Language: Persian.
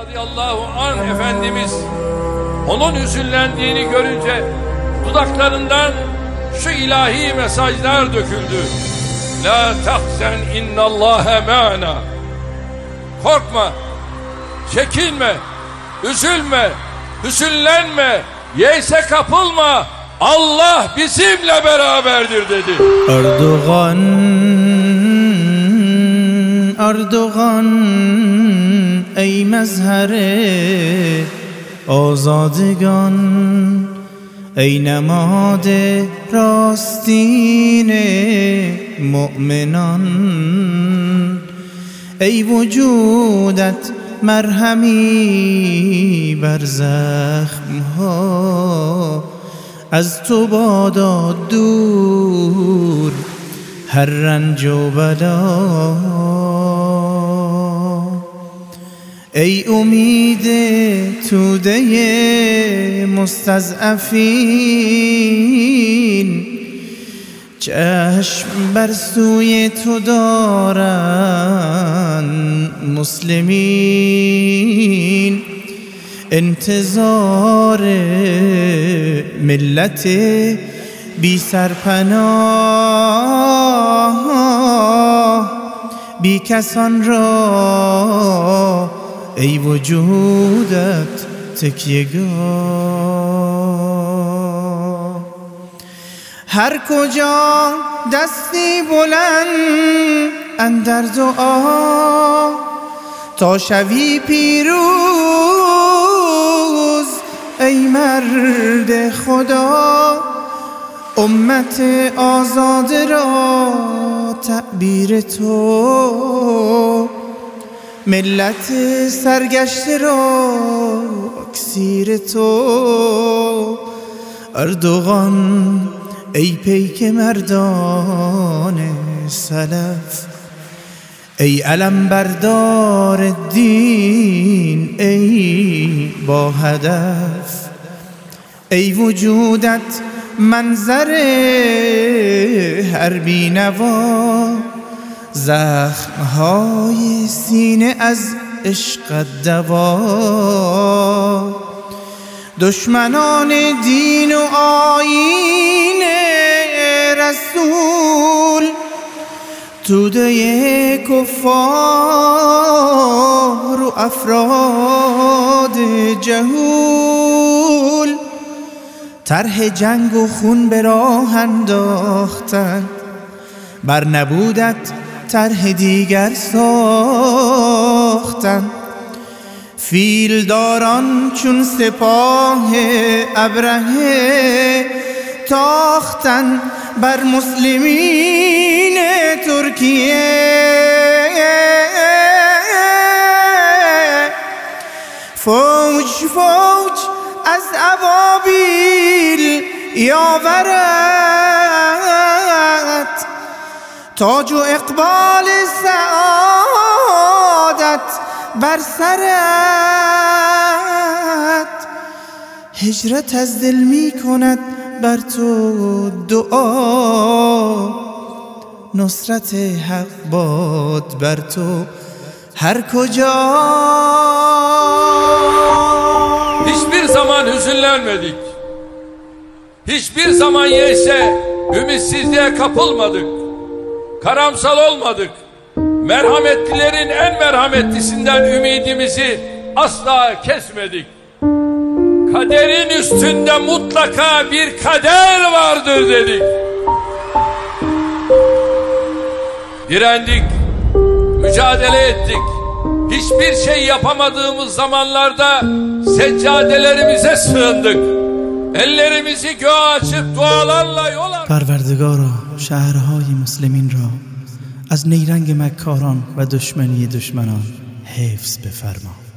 radıyallahu an Efendimiz onun hüzünlendiğini görünce dudaklarından şu ilahi mesajlar döküldü. La tahzen innallâhe ma'na. Korkma, çekinme, üzülme, hüzünlenme, yeyse kapılma. Allah bizimle beraberdir dedi. Erdoğan, Erdoğan ey mezher آزادگان ای نماد راستین مؤمنان. ای وجودت مرهمی بر زخم ها از تو بادا دور هر رنج و بلا. ای امید توده مستضعفین چشم بر سوی تو دارن مسلمین. انتظار ملت بی سرپناه بی کسان را ای وجودت تکیگاه هر کجا دستی بلند اندر دعا تا شوی پیروز ای مرد خدا امت آزاده را تعبیر تو. ملت سرگشته را اکسیر تو. اردوغان ای پیک مردان سلف. ای علم بردار دین ای با هدف ای وجودت منظر هر بینوا. زخمهای سینه از عشق دوا. دشمنان دین و آیین رسول توده کفار و افراد جهول. طرح جنگ و خون به راه انداختند بر نبودت طرح دیگر ساختن. فیلداران چون سپاه ابرهه تاختن بر مسلمین ترکیه. فوج فوج از ابابیل یاورد تاج و اقبال سعادت بر سرت هجرت از دل می کند بر تو دعا نصرت حق باد بر تو her koca Hiçbir zaman hüzünlenmedik. Hiçbir zaman yeyse ümitsizliğe kapılmadık. Karamsal olmadık. Merhametlilerin en merhametlisinden ümidimizi asla kesmedik. Kaderin üstünde mutlaka bir kader vardır dedik. Direndik, mücadele ettik. Hiçbir şey yapamadığımız zamanlarda seccadelerimize sığındık. Ellerimizi göğe açıp dualarla yol پروردگارا شهرهای مسلمین را از نیرنگ مکاران و دشمنی دشمنان حفظ بفرما.